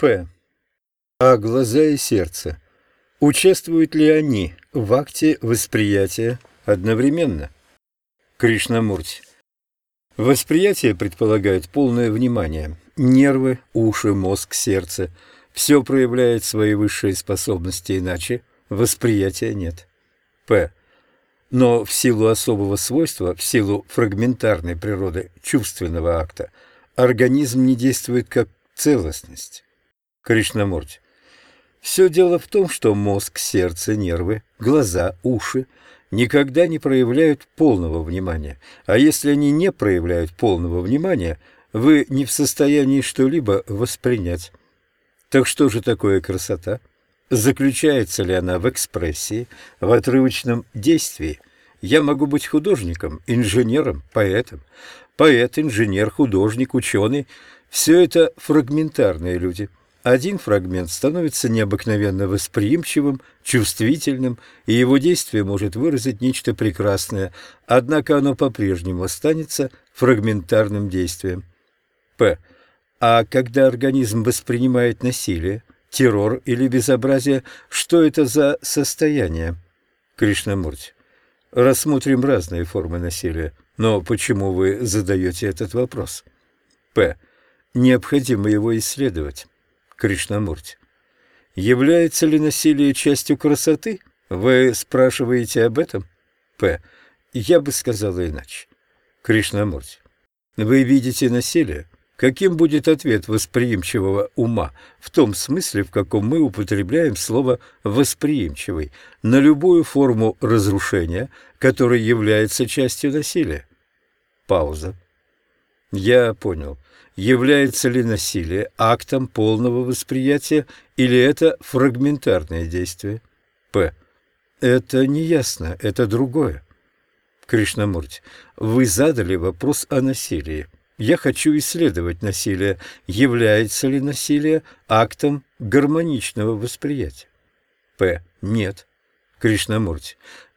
П. А глаза и сердце. Участвуют ли они в акте восприятия одновременно? Кришнамурти. Восприятие предполагает полное внимание. Нервы, уши, мозг, сердце – все проявляет свои высшие способности, иначе восприятия нет. П. Но в силу особого свойства, в силу фрагментарной природы чувственного акта, организм не действует как целостность. Кришнамурти. Все дело в том, что мозг, сердце, нервы, глаза, уши никогда не проявляют полного внимания. А если они не проявляют полного внимания, вы не в состоянии что-либо воспринять. Так что же такое красота? Заключается ли она в экспрессии, в отрывочном действии? Я могу быть художником, инженером, поэтом. Поэт, инженер, художник, ученый – все это фрагментарные люди. Один фрагмент становится необыкновенно восприимчивым, чувствительным, и его действие может выразить нечто прекрасное, однако оно по-прежнему останется фрагментарным действием. П. А когда организм воспринимает насилие, террор или безобразие, что это за состояние? Кришнамурти. Рассмотрим разные формы насилия. Но почему вы задаете этот вопрос? П. Необходимо его исследовать. Кришнамурти. Является ли насилие частью красоты? Вы спрашиваете об этом? П. Я бы сказала иначе. Кришнамурти. Вы видите насилие? Каким будет ответ восприимчивого ума, в том смысле, в каком мы употребляем слово «восприимчивый», на любую форму разрушения, которая является частью насилия? Пауза. Я понял. Является ли насилие актом полного восприятия или это фрагментарное действие? П. Это не ясно, это другое. Кришнамурти, вы задали вопрос о насилии. Я хочу исследовать насилие. Является ли насилие актом гармоничного восприятия? П. Нет. Кришнамурти.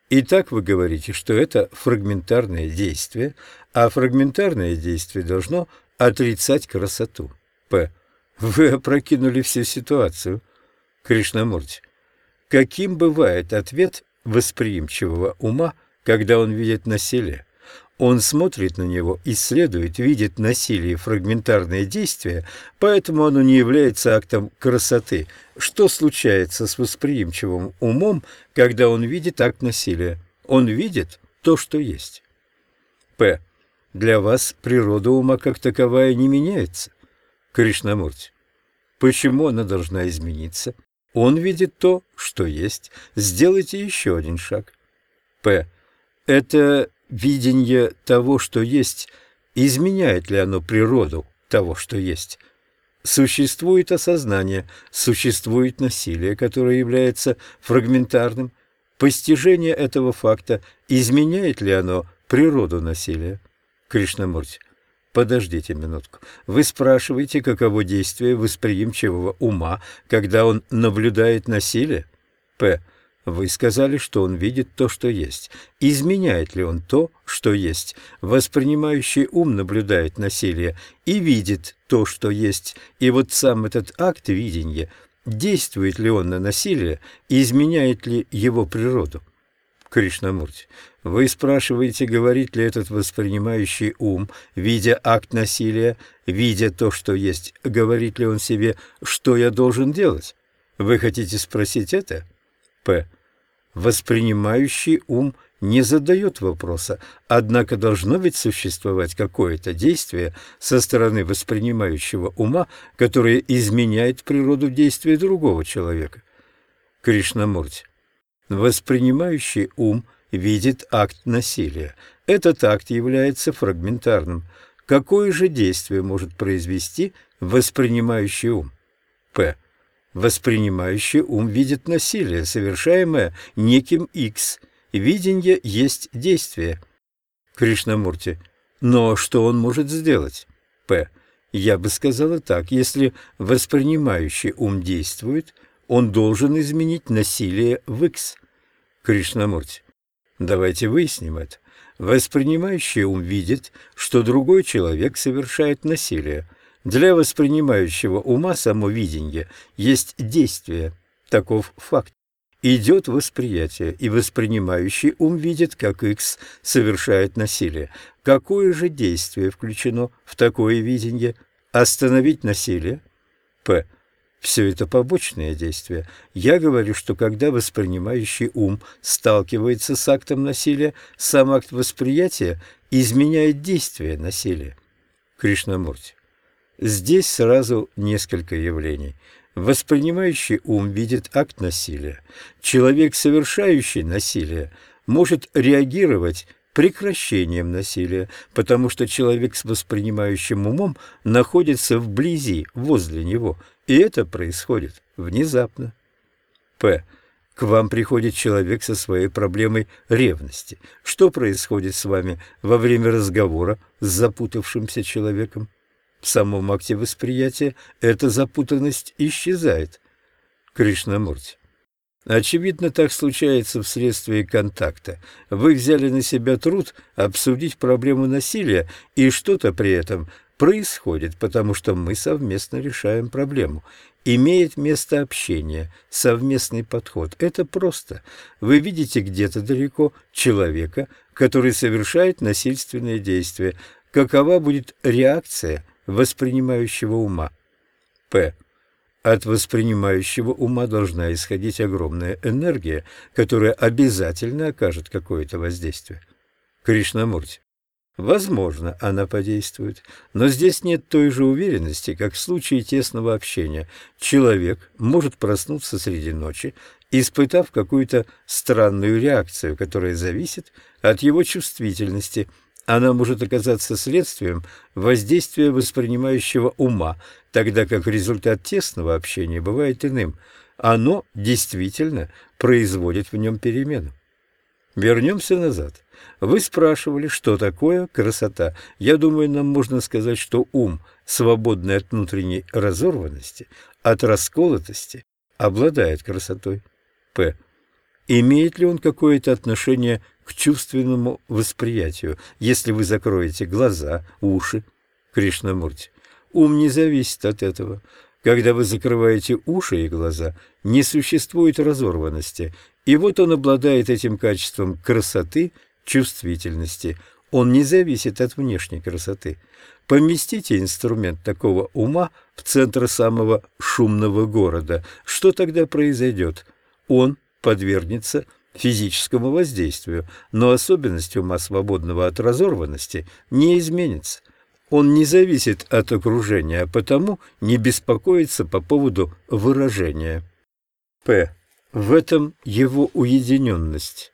Итак, вы говорите, что это фрагментарное действие, а фрагментарное действие должно отрицать красоту. П. Вы опрокинули всю ситуацию. Кришнамурти. Каким бывает ответ восприимчивого ума, когда он видит насилие? Он смотрит на него, исследует, видит насилие и фрагментарные действия, поэтому оно не является актом красоты. Что случается с восприимчивым умом, когда он видит акт насилия? Он видит то, что есть. П. Для вас природа ума как таковая не меняется. Кришнамурти. Почему она должна измениться? Он видит то, что есть. Сделайте еще один шаг. П. Это видение того, что есть, изменяет ли оно природу того, что есть? Существует осознание, существует насилие, которое является фрагментарным. Постижение этого факта, изменяет ли оно природу насилия? Кришнамурти, подождите минутку. Вы спрашиваете, каково действие восприимчивого ума, когда он наблюдает насилие? П. Вы сказали, что он видит то, что есть. Изменяет ли он то, что есть? Воспринимающий ум наблюдает насилие и видит то, что есть. И вот сам этот акт видения, действует ли он на насилие, изменяет ли его природу? Кришнамурти, вы спрашиваете, говорит ли этот воспринимающий ум, видя акт насилия, видя то, что есть, говорит ли он себе, что я должен делать? Вы хотите спросить это? П. Воспринимающий ум не задает вопроса, однако должно ведь существовать какое-то действие со стороны воспринимающего ума, которое изменяет природу действия другого человека. Кришнамурти. Воспринимающий ум видит акт насилия. Этот акт является фрагментарным. Какое же действие может произвести воспринимающий ум? П. Воспринимающий ум видит насилие, совершаемое неким X. Видение есть действие. Кришнамурти. Но что он может сделать? П. Я бы сказала так, если воспринимающий ум действует, он должен изменить насилие в X. Кришнамурти. Давайте выясним это. Воспринимающий ум видит, что другой человек совершает насилие. Для воспринимающего ума само видение есть действие. Таков факт. Идет восприятие, и воспринимающий ум видит, как X совершает насилие. Какое же действие включено в такое видение? Остановить насилие? П. Все это побочные действия. Я говорю, что когда воспринимающий ум сталкивается с актом насилия, сам акт восприятия изменяет действие насилия. Кришнамурти. Здесь сразу несколько явлений. Воспринимающий ум видит акт насилия. Человек, совершающий насилие, может реагировать прекращением насилия, потому что человек с воспринимающим умом находится вблизи, возле него, и это происходит внезапно. П. К вам приходит человек со своей проблемой ревности. Что происходит с вами во время разговора с запутавшимся человеком? В самом акте восприятия эта запутанность исчезает. Кришнамурти. Очевидно, так случается вследствие контакта. Вы взяли на себя труд обсудить проблему насилия, и что-то при этом происходит, потому что мы совместно решаем проблему. Имеет место общение, совместный подход. Это просто. Вы видите где-то далеко человека, который совершает насильственные действия. Какова будет реакция воспринимающего ума? П. От воспринимающего ума должна исходить огромная энергия, которая обязательно окажет какое-то воздействие. Кришнамурти. Возможно, она подействует, но здесь нет той же уверенности, как в случае тесного общения. Человек может проснуться среди ночи, испытав какую-то странную реакцию, которая зависит от его чувствительности – она может оказаться следствием воздействия воспринимающего ума, тогда как результат тесного общения бывает иным. Оно действительно производит в нем перемену. Вернемся назад. Вы спрашивали, что такое красота. Я думаю, нам можно сказать, что ум, свободный от внутренней разорванности, от расколотости, обладает красотой. П. Имеет ли он какое-то отношение к чувственному восприятию, если вы закроете глаза, уши? Кришнамурти. Ум не зависит от этого. Когда вы закрываете уши и глаза, не существует разорванности, и вот он обладает этим качеством красоты, чувствительности. Он не зависит от внешней красоты. Поместите инструмент такого ума в центр самого шумного города. Что тогда произойдет? Он подвергнется физическому воздействию, но особенность ума, свободного от разорванности, не изменится. Он не зависит от окружения, а потому не беспокоится по поводу выражения. П. В этом его уединенность.